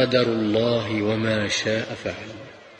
قدر الله وما شاء فعل.